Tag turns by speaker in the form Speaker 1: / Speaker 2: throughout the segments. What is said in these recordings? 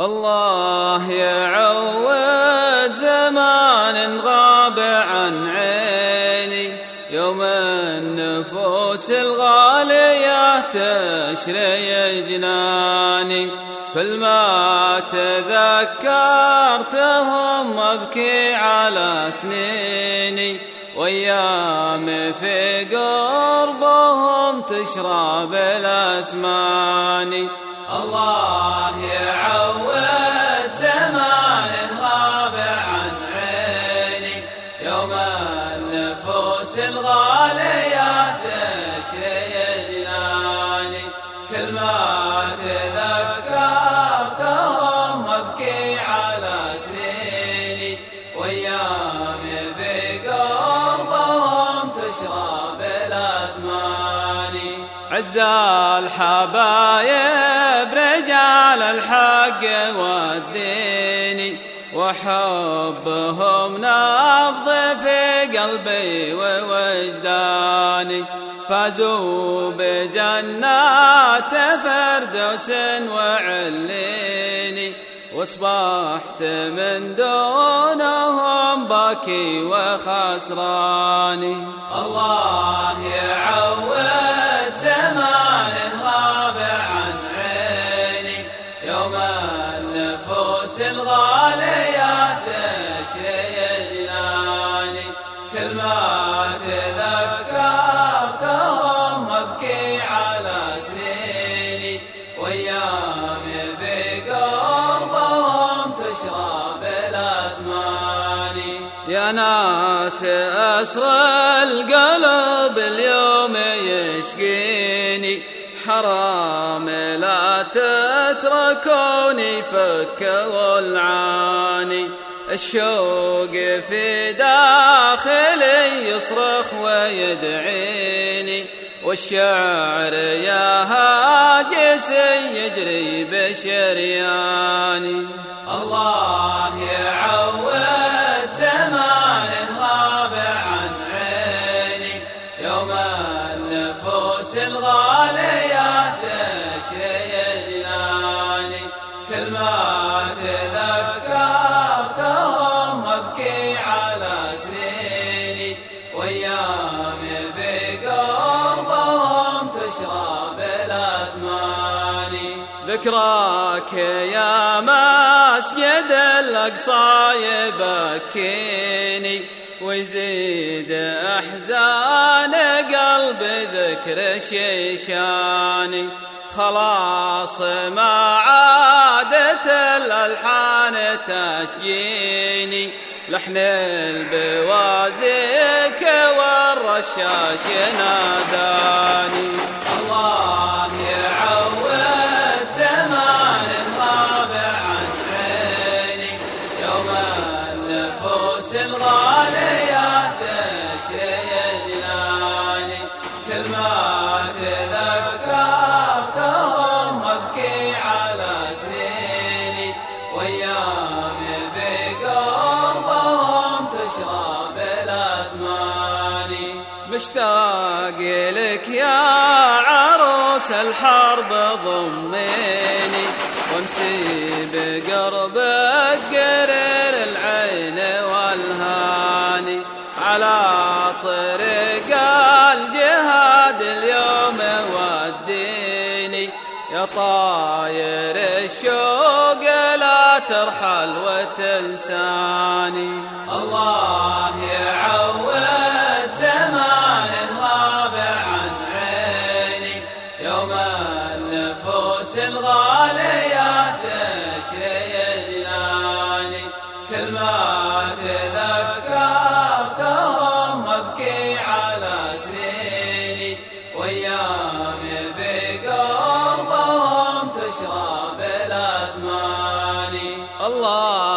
Speaker 1: الله يعود زمان غاب عن عيني يوم النفوس الغالية تشري جناني. كل ما تذكرتهم أبكي على سنيني. وأيام في قربهم تشرب الأثماني الله يعود زمان غاب عن عيني. يوم النفوس الغالية تشري عز الحبايب رجال الحق والدين وحبهم نبض في قلبي ووجداني فازوا بجنات فردوس وعليني وأصبحت من دونهم باكي وخسراني. الله يعود زمان غاب عن عيني. يوم النفوس الغالية تشري جناني كل ما تذكرتهم أبكي على سنيني. وأيامي يا ناس أسرى القلب اليوم يشقيني. حرام لا تتركوني فكوا العاني الشوق في داخلي يصرخ ويدعيني. والشعر يا هاجس يجري بشرياني. الله يعود ذكراك يا مسجد الأقصى يبكيني ويزيد أحزان قلبي ذكر شيشاني. خلاص ما عادت الألحان تشجيني. لحن البوازيك والرشاش ناداني. الله يعود ما تذكرتهم على سنيني تشرب الأثماني مشتاق لك يا عروس الحرب ضميني وامسي بقربك قرير العين والهاني. على طريق الجهاد اليوم وديني يا طاير الشوق لا ترحل وتنساني. الله يعود زمان غاب عن عيني. يوم النفوس الغالية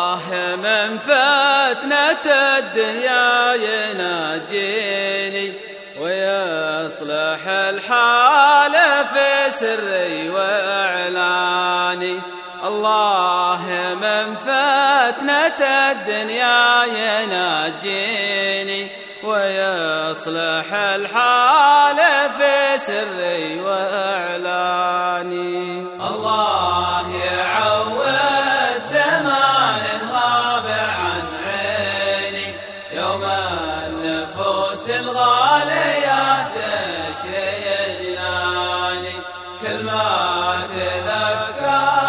Speaker 1: الله من فتنة الدنيا يناجيني ويصلح الحال في سري وإعلاني. الله من فتنة الدنيا يناجيني ويصلح الحال في سري وإعلاني. شمس الغالية تشري جناني كل ما تذكرتهم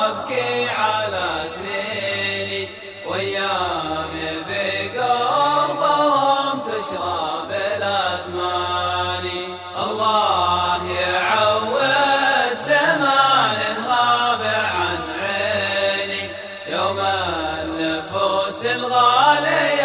Speaker 1: أبكي على سنيني. وأيامي في قربهم تشرب الأثماني. الله يعود زمان غاب عن عيني. يوم النفوس الغالية